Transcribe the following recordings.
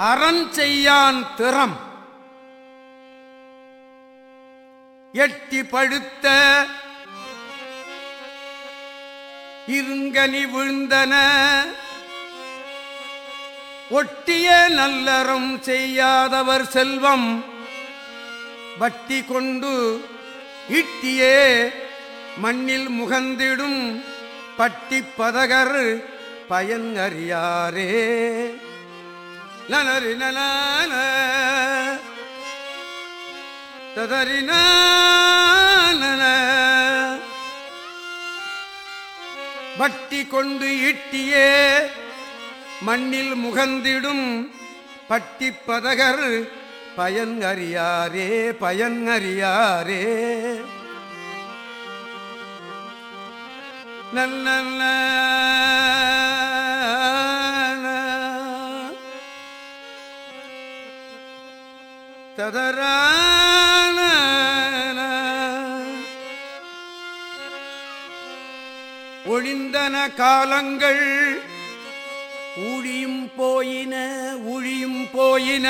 அறஞ்செய்யான் திறம். எட்டி படுத்த இருங்கனி விழுந்தன. ஒட்டிய நல்லறம் செய்யாதவர் செல்வம். வட்டி கொண்டு இட்டியே மண்ணில் முகந்திடும் பட்டி பதகர் பயன் அறியாரே. நனரி நன ததறின வட்டி கொண்டு இட்டியே மண்ணில் முகந்திடும் பட்டி பதகர் பயன் அறியாரே பயன் அறியாரே நல்ல ததரான ஒழிந்தன காலங்கள் ஊழியும் போயின ஊழியும் போயின.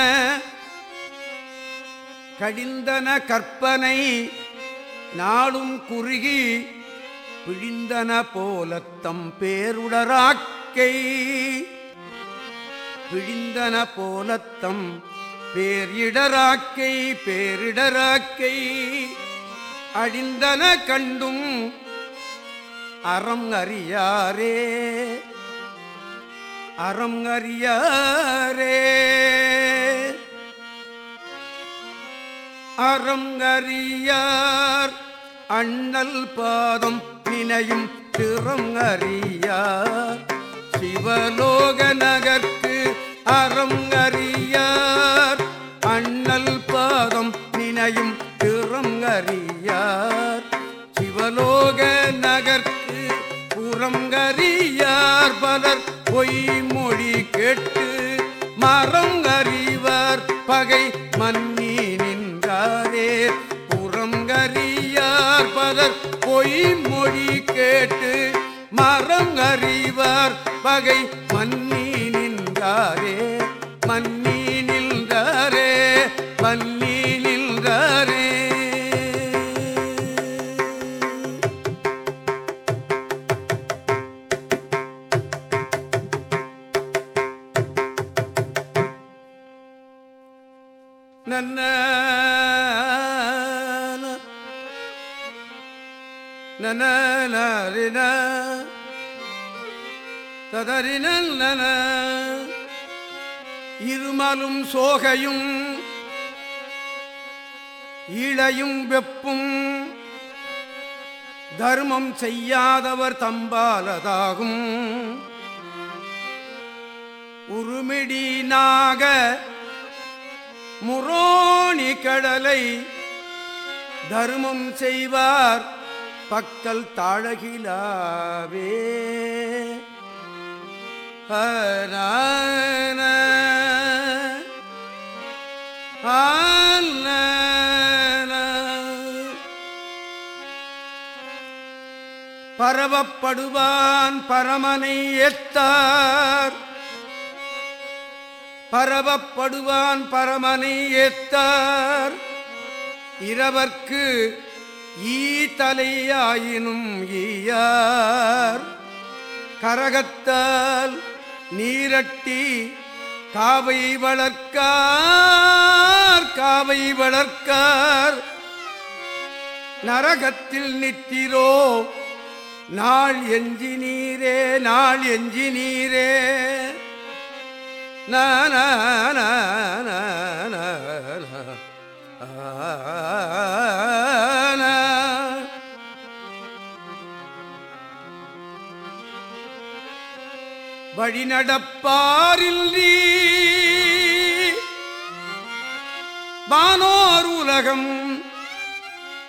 கடிந்தன கற்பனை நாளும் குறுகி பிழிந்தன போலத்தம் பேருடராக்கை. பிழிந்தன போலத்தம் பேரிடராக்கை பேரிடராக்கை. அழிந்தன கண்டும் அறம் அறியாரே. அறம் அறியாரே. அறம் அறியார் அண்ணல் பாதம் பிணையும் திறம் அறியார். சிவலோக நகர்க்கு அறம் அறி பொய்மொழி கேட்டு மரம் அறிவார் பகை மன்னி நின்றாரே. புறங்கறியார் பலர் பொய்மொழி கேட்டு மரம் அறிவார் பகை ததறின இருமலும் சோகையும் இளையும் வெப்பும் தர்மம் செய்யாதவர் தம்பாலதாகும். உருமிடி நாக முரோணி கடலை தர்மம் செய்வார் பக்கல் தாழகிலாவே. பரவப்படுவான் பரமனை ஏத்தார். பரவப்படுவான் பரமனை ஏத்தார். இரவர்க்கு ஈ தலையாயினும் ஈயார். கரகத்தால் நீரட்டி காவை வளர்க்கார் காவை வளர்க்கார் நரகத்தில் நிற்கிறோ நாள் எஞ்சி நீரே நாள் எஞ்சி நீரே நான வழிநடப்பாரில் நீ. வானோர் உலகம்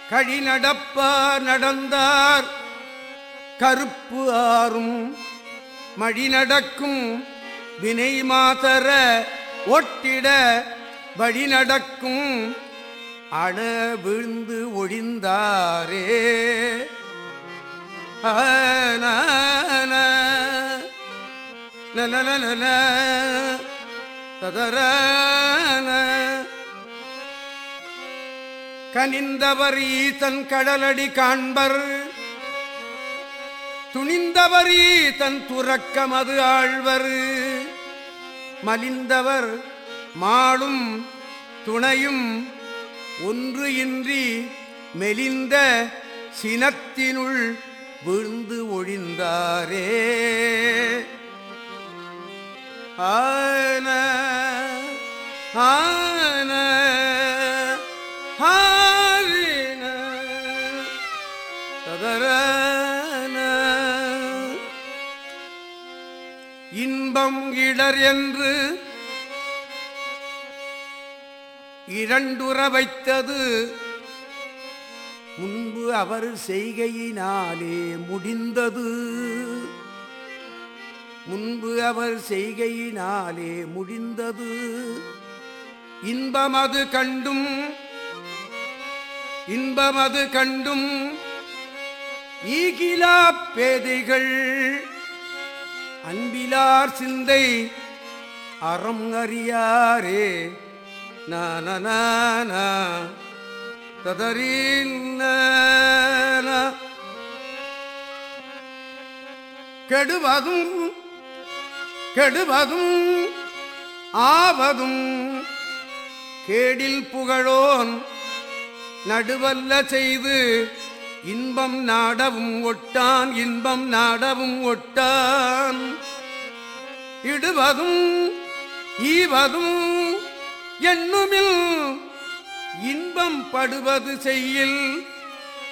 கழி நடப்பார் நடந்தார். கருப்பு ஆறும் மழி நடக்கும் வினை மாதர ஒட்டிட வழி நடக்கும் அண விழுந்து ஒழிந்தாரே. ஆன நன ததரான கனிந்தவர் ஈசன் கடலடி காண்பர். துணிந்தவர் ஈசன் துறக்கமது ஆழ்வர். மலிந்தவர் மாளும் துணையும் ஒன்று இன்றி மெலிந்த சினத்தினுள் விழுந்து ஒழிந்தாரே. ஆன ஆன ஆரின ததரான. இன்பம் இடர் என்று இரண்டுற வைத்தது முன்பு அவர் செய்கையினாலே முடிந்தது. முன்பு அவர் செய்கையினாலே முடிந்தது. இன்பமது கண்டும் இன்பமது கண்டும் ஈகிலா பேதைகள் அன்பிலார் சிந்தை அறம் அறியாரே. நான ததறின கெடுவதும் கெடுவதும் ஆவதும் கேடில் புகழோன் நடுவல்ல செய்து இன்பம் நாடவும் ஒட்டான் இன்பம் நாடவும் ஒட்டான். இடுவதும் ஈவதும் எண்ணுமில் இன்பம் படுவது செய்யில்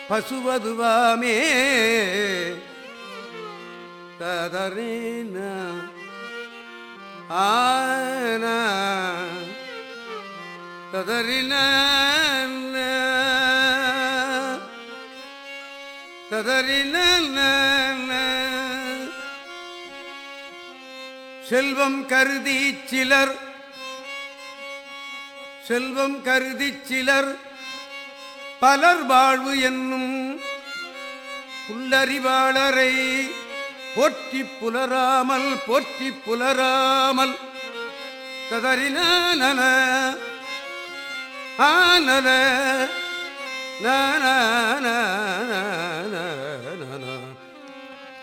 பசுவதுவாமே. ததரேன ஆன ததறின ததறின செல்வம் கருதி சிலர் செல்வம் கருதி சிலர் பலர் வாழ்வு என்னும் புல்லறிவாளரை போற்றி புலராமல் போற்றி புலராமல். ததறின ஆனல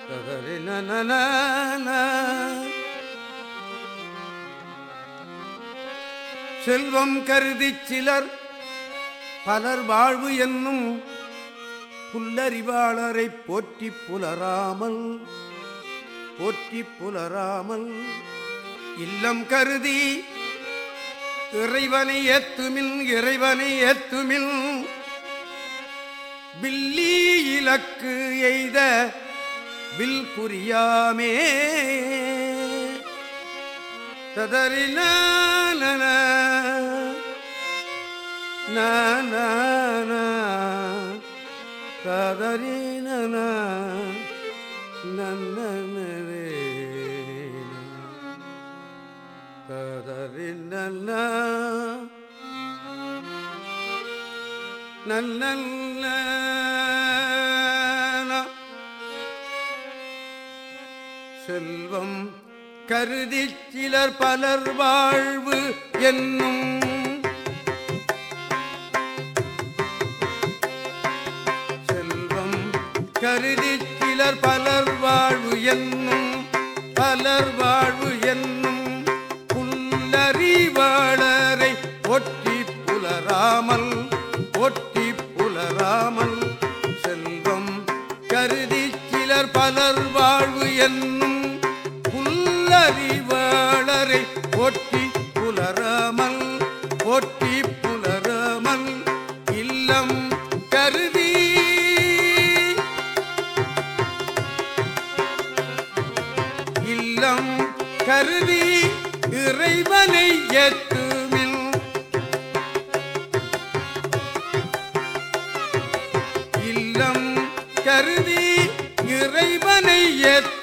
ததறின செல்வம் கருதி சிலர் பலர் வாழ்வு என்னும் புல்லறிவாளரை போற்றி புலராமல் போற்றி புலராமல் இல்லம் கருதி இறைவனை ஏத்துமில் இறைவனை ஏத்துமில் வில்லி இலக்கு எய்த வில் புரியாமே. ததறின ததறின நன்னரே ததறின நல்ல செல்வம் கருதி சிலர் பலர் வாழ்வு என்னும் செல்வம் கருதி சிலர் பலர் வாழ்வு என்னும் பலர் வாழ்வு என்னும் புல்லறிவாளரை ஒட்டி புலராமல் ஒட்டி புலராமல் செல்வம் கருதி சிலர் பலர் வாழ்வு என்னும் புல்லறிவாளரை ஒட்டி இறைவனை